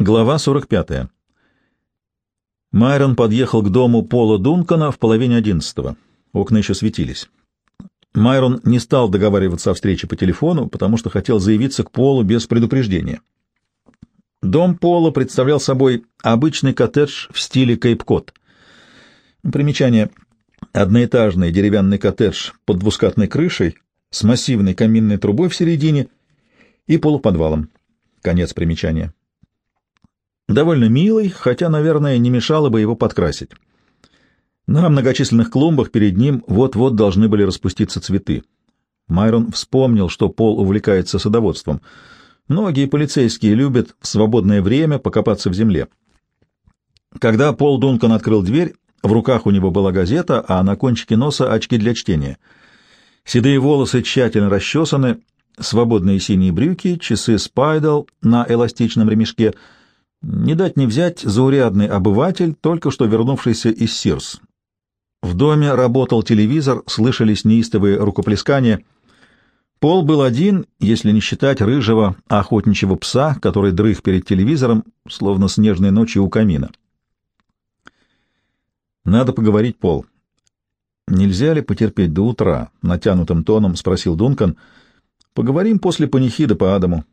Глава 45. Майрон подъехал к дому Пола Дункана в половине одиннадцатого. Окна еще светились. Майрон не стал договариваться о встрече по телефону, потому что хотел заявиться к Полу без предупреждения. Дом Пола представлял собой обычный коттедж в стиле Кейп-Кот. Примечание. Одноэтажный деревянный коттедж под двускатной крышей с массивной каминной трубой в середине и полуподвалом. Конец примечания. Довольно милый, хотя, наверное, не мешало бы его подкрасить. На многочисленных клумбах перед ним вот-вот должны были распуститься цветы. Майрон вспомнил, что Пол увлекается садоводством. Многие полицейские любят в свободное время покопаться в земле. Когда Пол Дункан открыл дверь, в руках у него была газета, а на кончике носа очки для чтения. Седые волосы тщательно расчесаны, свободные синие брюки, часы спайдал на эластичном ремешке — не дать не взять заурядный обыватель, только что вернувшийся из Сирс. В доме работал телевизор, слышались неистовые рукоплескания. Пол был один, если не считать рыжего охотничьего пса, который дрых перед телевизором, словно снежной ночью у камина. «Надо поговорить, Пол». «Нельзя ли потерпеть до утра?» — натянутым тоном спросил Дункан. «Поговорим после панихида по Адаму».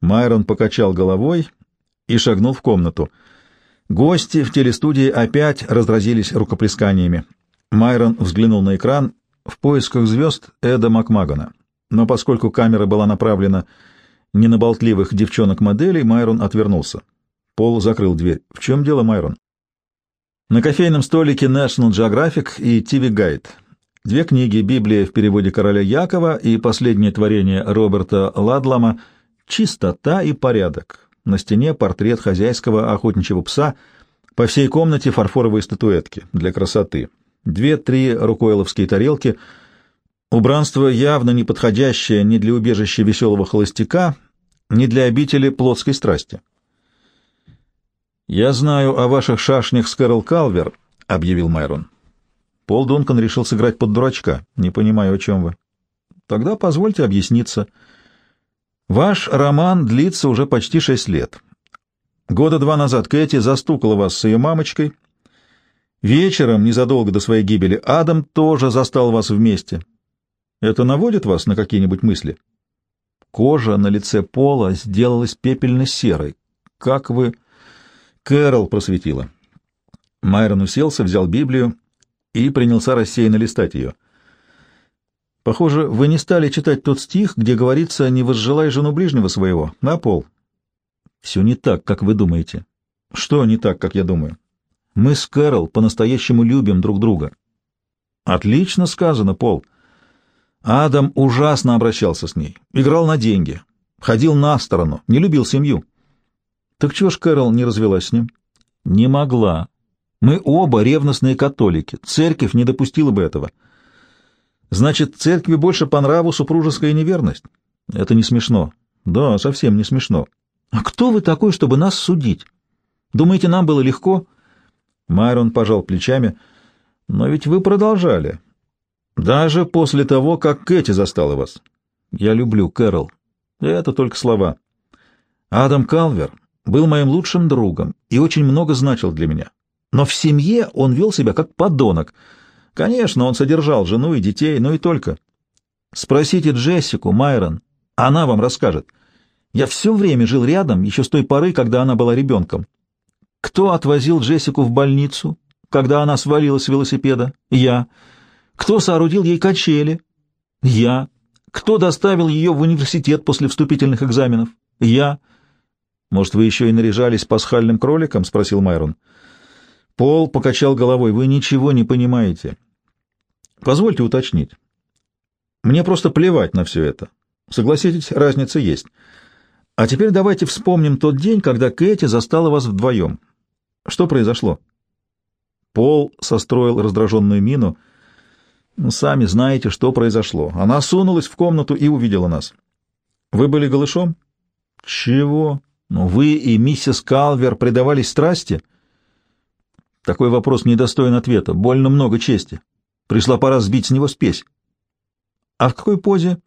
Майрон покачал головой и шагнул в комнату. Гости в телестудии опять разразились рукоплесканиями. Майрон взглянул на экран в поисках звезд Эда Макмагана. Но поскольку камера была направлена не на болтливых девчонок-моделей, Майрон отвернулся. Пол закрыл дверь. «В чем дело, Майрон?» На кофейном столике National Geographic и TV Guide. Две книги «Библия» в переводе короля Якова и последнее творение Роберта Ладлама «Чистота и порядок». На стене портрет хозяйского охотничьего пса, по всей комнате фарфоровые статуэтки для красоты. Две-три рукойловские тарелки. Убранство явно не подходящее ни для убежища веселого холостяка, ни для обители плотской страсти. «Я знаю о ваших шашнях с Кэрол Калвер», — объявил Майрон. Пол Дункан решил сыграть под дурачка. «Не понимаю, о чем вы». «Тогда позвольте объясниться». Ваш роман длится уже почти шесть лет. Года два назад Кэти застукала вас с ее мамочкой. Вечером, незадолго до своей гибели, Адам тоже застал вас вместе. Это наводит вас на какие-нибудь мысли? Кожа на лице Пола сделалась пепельно-серой. Как вы... Кэрол просветила. Майрон уселся, взял Библию и принялся рассеянно листать ее. Похоже, вы не стали читать тот стих, где говорится «не возжелай жену ближнего своего» на пол. Все не так, как вы думаете. Что не так, как я думаю? Мы с Кэрол по-настоящему любим друг друга. Отлично сказано, Пол. Адам ужасно обращался с ней, играл на деньги, ходил на сторону, не любил семью. Так чего ж Кэрол не развелась с ним? Не могла. Мы оба ревностные католики, церковь не допустила бы этого. — Значит, церкви больше по нраву супружеская неверность? Это не смешно. Да, совсем не смешно. А кто вы такой, чтобы нас судить? Думаете, нам было легко? Майрон пожал плечами. Но ведь вы продолжали. Даже после того, как Кэти застала вас. Я люблю Кэрол. Это только слова. Адам Калвер был моим лучшим другом и очень много значил для меня. Но в семье он вел себя как подонок — Конечно, он содержал жену и детей, но и только. Спросите Джессику, Майрон, она вам расскажет. Я все время жил рядом, еще с той поры, когда она была ребенком. Кто отвозил Джессику в больницу, когда она свалилась с велосипеда? Я. Кто соорудил ей качели? Я. Кто доставил ее в университет после вступительных экзаменов? Я. Может, вы еще и наряжались пасхальным кроликом? — спросил Майрон. — Пол покачал головой. «Вы ничего не понимаете. Позвольте уточнить. Мне просто плевать на все это. Согласитесь, разница есть. А теперь давайте вспомним тот день, когда Кэти застала вас вдвоем. Что произошло?» Пол состроил раздраженную мину. «Ну, «Сами знаете, что произошло. Она сунулась в комнату и увидела нас. Вы были голышом?» «Чего? Ну, вы и миссис Калвер предавались страсти?» Такой вопрос недостоин ответа. Больно много чести. Пришла пора сбить с него спесь. А в какой позе?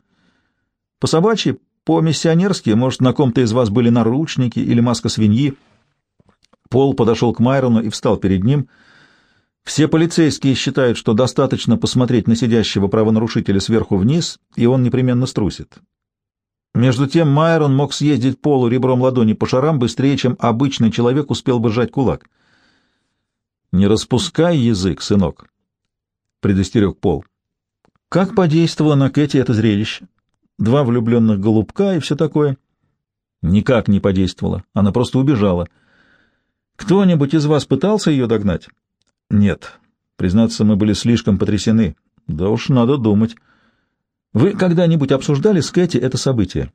По собачьи, по-миссионерски, может, на ком-то из вас были наручники или маска свиньи. Пол подошел к Майрону и встал перед ним. Все полицейские считают, что достаточно посмотреть на сидящего правонарушителя сверху вниз, и он непременно струсит. Между тем Майрон мог съездить Полу ребром ладони по шарам быстрее, чем обычный человек успел бы сжать кулак. «Не распускай язык, сынок», — предостерег Пол. Как подействовало на Кэти это зрелище? Два влюбленных голубка и все такое? Никак не подействовало. Она просто убежала. Кто-нибудь из вас пытался ее догнать? Нет. Признаться, мы были слишком потрясены. Да уж надо думать. Вы когда-нибудь обсуждали с Кэти это событие?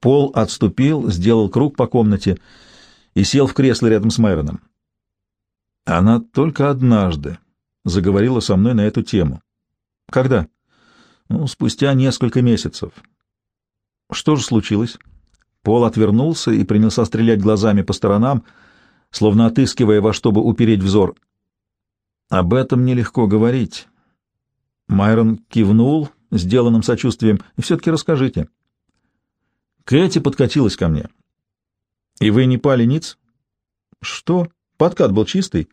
Пол отступил, сделал круг по комнате и сел в кресло рядом с Майроном. Она только однажды заговорила со мной на эту тему. Когда? Ну, спустя несколько месяцев. Что же случилось? Пол отвернулся и принялся стрелять глазами по сторонам, словно отыскивая во что бы упереть взор. Об этом нелегко говорить. Майрон кивнул, сделанным сочувствием. И все-таки расскажите. Кэти подкатилась ко мне. И вы не пали ниц? Что? Подкат был чистый?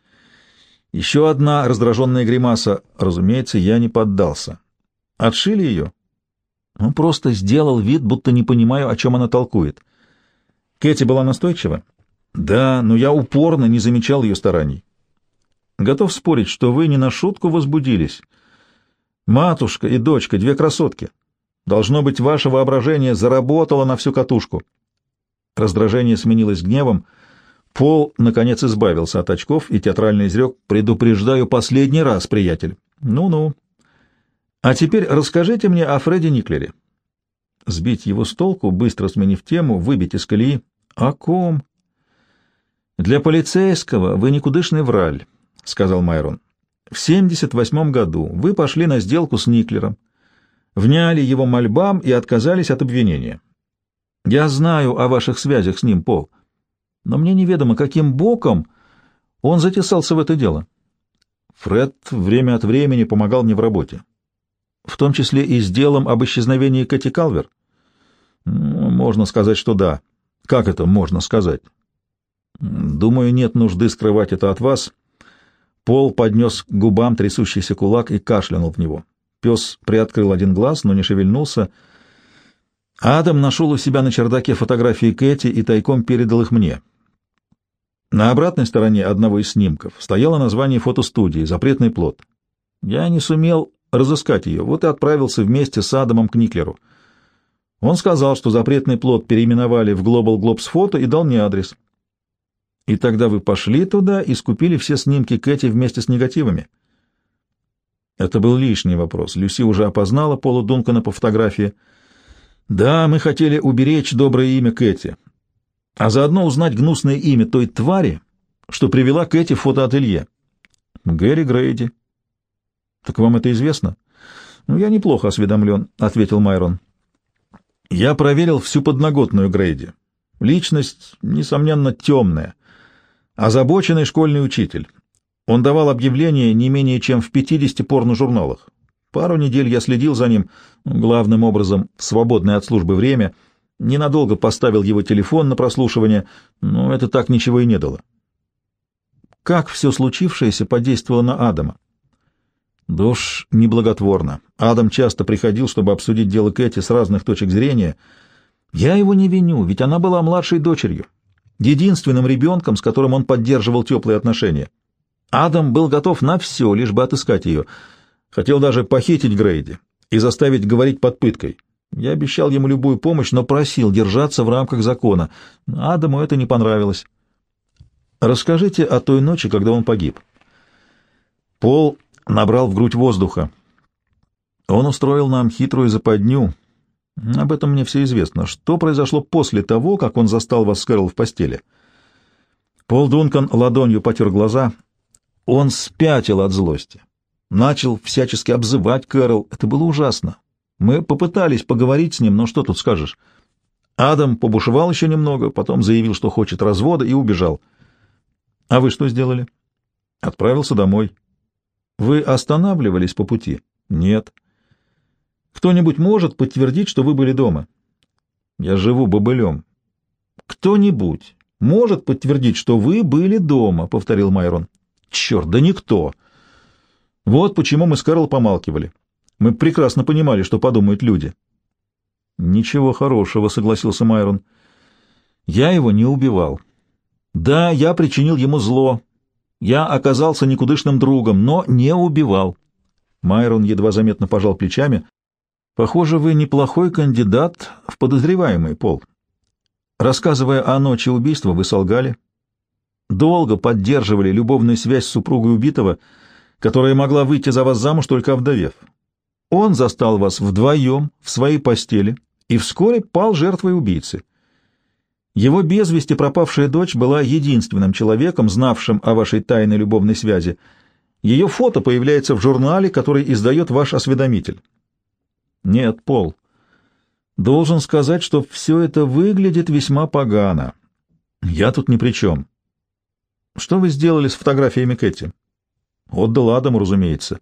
Еще одна раздраженная гримаса. Разумеется, я не поддался. Отшили ее? Он просто сделал вид, будто не понимаю, о чем она толкует. Кэти была настойчива? Да, но я упорно не замечал ее стараний. Готов спорить, что вы не на шутку возбудились. Матушка и дочка, две красотки. Должно быть, ваше воображение заработало на всю катушку. Раздражение сменилось гневом — Пол, наконец, избавился от очков и театрально изрек «Предупреждаю последний раз, приятель». «Ну-ну. А теперь расскажите мне о Фредди Никлере». Сбить его с толку, быстро сменив тему, выбить из колеи. «О ком?» «Для полицейского вы никудышный враль», — сказал Майрон. «В 78 году вы пошли на сделку с Никлером, вняли его мольбам и отказались от обвинения. Я знаю о ваших связях с ним, Пол» но мне неведомо, каким боком он затесался в это дело. Фред время от времени помогал мне в работе, в том числе и с делом об исчезновении Кэти Калвер. Ну, можно сказать, что да. Как это можно сказать? Думаю, нет нужды скрывать это от вас. Пол поднес к губам трясущийся кулак и кашлянул в него. Пес приоткрыл один глаз, но не шевельнулся. Адам нашел у себя на чердаке фотографии Кэти и тайком передал их мне. На обратной стороне одного из снимков стояло название фотостудии «Запретный плод». Я не сумел разыскать ее, вот и отправился вместе с Адамом к Никлеру. Он сказал, что запретный плод переименовали в Global Globes Photo и дал мне адрес. И тогда вы пошли туда и скупили все снимки Кэти вместе с негативами. Это был лишний вопрос. Люси уже опознала Пола Дункана по фотографии. Да, мы хотели уберечь доброе имя Кэти, а заодно узнать гнусное имя той твари, что привела к эти фотоателье. Гэри Грейди. Так вам это известно? Ну, я неплохо осведомлен, — ответил Майрон. Я проверил всю подноготную Грейди. Личность, несомненно, темная. Озабоченный школьный учитель. Он давал объявления не менее чем в 50 порно-журналах. Пару недель я следил за ним, главным образом, в свободное от службы время — ненадолго поставил его телефон на прослушивание, но это так ничего и не дало. Как все случившееся подействовало на Адама? Да уж неблаготворно. Адам часто приходил, чтобы обсудить дело Кэти с разных точек зрения. Я его не виню, ведь она была младшей дочерью, единственным ребенком, с которым он поддерживал теплые отношения. Адам был готов на все, лишь бы отыскать ее. Хотел даже похитить Грейди и заставить говорить под пыткой. Я обещал ему любую помощь, но просил держаться в рамках закона. Адаму это не понравилось. Расскажите о той ночи, когда он погиб. Пол набрал в грудь воздуха. Он устроил нам хитрую западню. Об этом мне все известно. Что произошло после того, как он застал вас с Кэрол в постели? Пол Дункан ладонью потер глаза. Он спятил от злости. Начал всячески обзывать Кэрол. Это было ужасно. Мы попытались поговорить с ним, но что тут скажешь? Адам побушевал еще немного, потом заявил, что хочет развода, и убежал. А вы что сделали? Отправился домой. Вы останавливались по пути? Нет. Кто-нибудь может подтвердить, что вы были дома? Я живу бобылем. Кто-нибудь может подтвердить, что вы были дома, — повторил Майрон. Черт, да никто. Вот почему мы с Кэрол помалкивали. Мы прекрасно понимали, что подумают люди. Ничего хорошего, — согласился Майрон. Я его не убивал. Да, я причинил ему зло. Я оказался никудышным другом, но не убивал. Майрон едва заметно пожал плечами. Похоже, вы неплохой кандидат в подозреваемый, Пол. Рассказывая о ночи убийства, вы солгали. Долго поддерживали любовную связь с супругой убитого, которая могла выйти за вас замуж только овдовев. Он застал вас вдвоем в своей постели и вскоре пал жертвой убийцы. Его без вести пропавшая дочь была единственным человеком, знавшим о вашей тайной любовной связи. Ее фото появляется в журнале, который издает ваш осведомитель. Нет, Пол. Должен сказать, что все это выглядит весьма погано. Я тут ни при чем. Что вы сделали с фотографиями Кэти? Отдал Адаму, разумеется.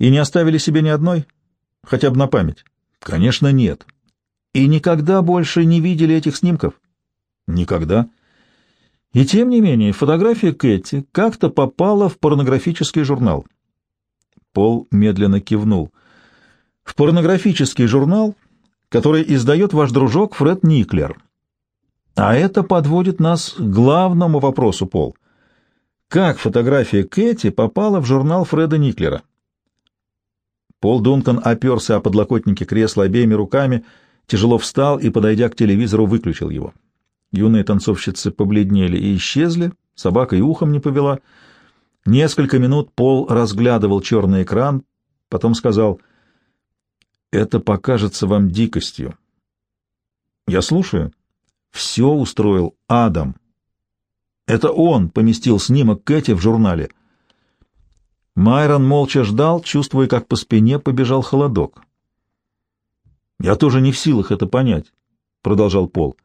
И не оставили себе ни одной? Хотя бы на память? Конечно, нет. И никогда больше не видели этих снимков? Никогда. И тем не менее, фотография Кэти как-то попала в порнографический журнал. Пол медленно кивнул — в порнографический журнал, который издает ваш дружок Фред Никлер. А это подводит нас к главному вопросу, Пол. Как фотография Кэти попала в журнал Фреда Никлера? Пол Дункан оперся о подлокотнике кресла обеими руками, тяжело встал и, подойдя к телевизору, выключил его. Юные танцовщицы побледнели и исчезли, собака и ухом не повела. Несколько минут Пол разглядывал черный экран, потом сказал — это покажется вам дикостью. Я слушаю. Все устроил Адам. Это он поместил снимок Кэти в журнале. Майрон молча ждал, чувствуя, как по спине побежал холодок. «Я тоже не в силах это понять», — продолжал Пол.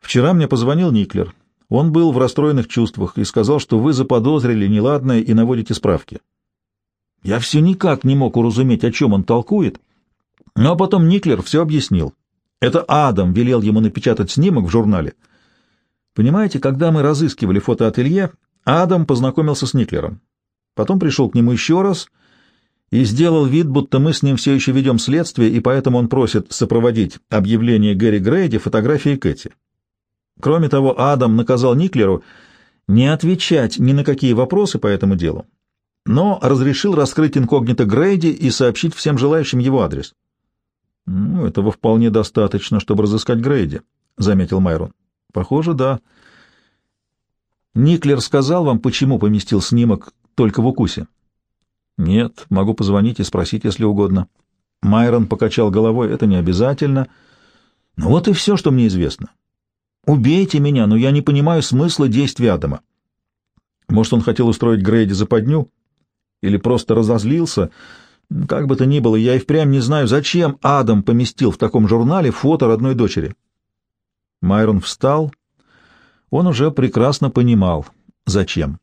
«Вчера мне позвонил Никлер. Он был в расстроенных чувствах и сказал, что вы заподозрили неладное и наводите справки. Я все никак не мог уразуметь, о чем он толкует, но потом Никлер все объяснил. Это Адам велел ему напечатать снимок в журнале. Понимаете, когда мы разыскивали фотоателье, Адам познакомился с Никлером. Потом пришел к нему еще раз и сделал вид, будто мы с ним все еще ведем следствие, и поэтому он просит сопроводить объявление Гэри Грейди фотографией Кэти. Кроме того, Адам наказал Никлеру не отвечать ни на какие вопросы по этому делу, но разрешил раскрыть инкогнито Грейди и сообщить всем желающим его адрес. — Ну, этого вполне достаточно, чтобы разыскать Грейди, — заметил Майрон. — Похоже, да. — Никлер сказал вам, почему поместил снимок только в укусе? — Нет, могу позвонить и спросить, если угодно. Майрон покачал головой. — Это не обязательно. — Ну вот и все, что мне известно. Убейте меня, но я не понимаю смысла действий Адама. Может, он хотел устроить Грейди западню? — или просто разозлился. Как бы то ни было, я и впрямь не знаю, зачем Адам поместил в таком журнале фото родной дочери. Майрон встал. Он уже прекрасно понимал, зачем.